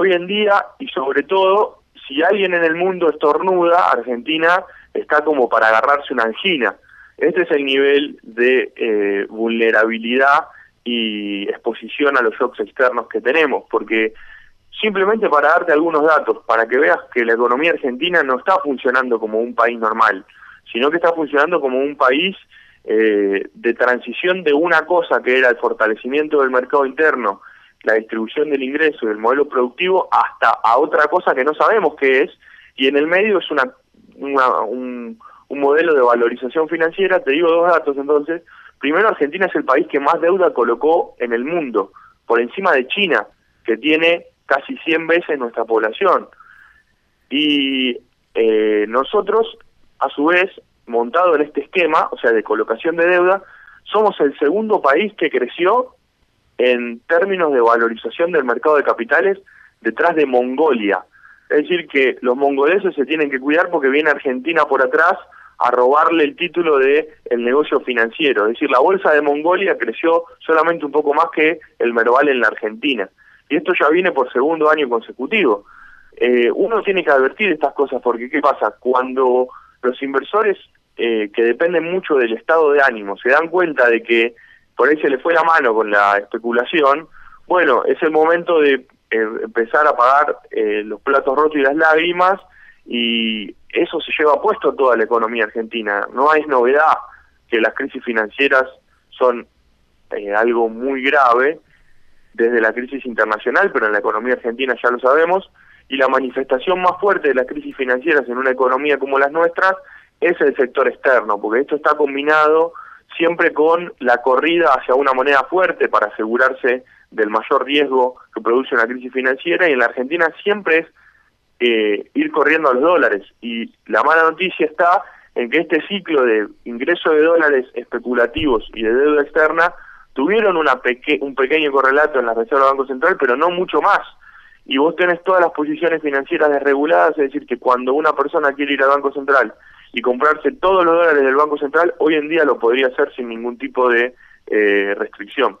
hoy en día y sobre todo, si alguien en el mundo estornuda, Argentina está como para agarrarse una angina. Este es el nivel de eh, vulnerabilidad y exposición a los shocks externos que tenemos, porque simplemente para darte algunos datos, para que veas que la economía argentina no está funcionando como un país normal, sino que está funcionando como un país eh, de transición de una cosa que era el fortalecimiento del mercado interno, la distribución del ingreso y del modelo productivo, hasta a otra cosa que no sabemos qué es, y en el medio es una, un, un modelo de valorización financiera. Te digo dos datos entonces. Primero, Argentina es el país que más deuda colocó en el mundo, por encima de China, que tiene casi 100 veces nuestra población. Y eh, nosotros, a su vez, montado en este esquema, o sea, de colocación de deuda, somos el segundo país que creció en términos de valorización del mercado de capitales detrás de Mongolia. Es decir, que los mongoleses se tienen que cuidar porque viene Argentina por atrás a robarle el título de el negocio financiero. Es decir, la bolsa de Mongolia creció solamente un poco más que el Merval en la Argentina. Y esto ya viene por segundo año consecutivo. Eh, uno tiene que advertir estas cosas porque, ¿qué pasa? Cuando los inversores eh, que dependen mucho del estado de ánimo se dan cuenta de que por ahí se le fue la mano con la especulación, bueno, es el momento de eh, empezar a pagar los platos rotos y las lágrimas y eso se lleva puesto toda la economía argentina. No es novedad que las crisis financieras son eh, algo muy grave desde la crisis internacional, pero en la economía argentina ya lo sabemos, y la manifestación más fuerte de las crisis financieras en una economía como las nuestras es el sector externo, porque esto está combinado siempre con la corrida hacia una moneda fuerte para asegurarse del mayor riesgo que produce una crisis financiera, y en la Argentina siempre es eh, ir corriendo a los dólares. Y la mala noticia está en que este ciclo de ingreso de dólares especulativos y de deuda externa tuvieron una un pequeño correlato en la Reserva del Banco Central, pero no mucho más. Y vos tenés todas las posiciones financieras desreguladas, es decir, que cuando una persona quiere ir al Banco Central y comprarse todos los dólares del Banco Central, hoy en día lo podría hacer sin ningún tipo de eh, restricción.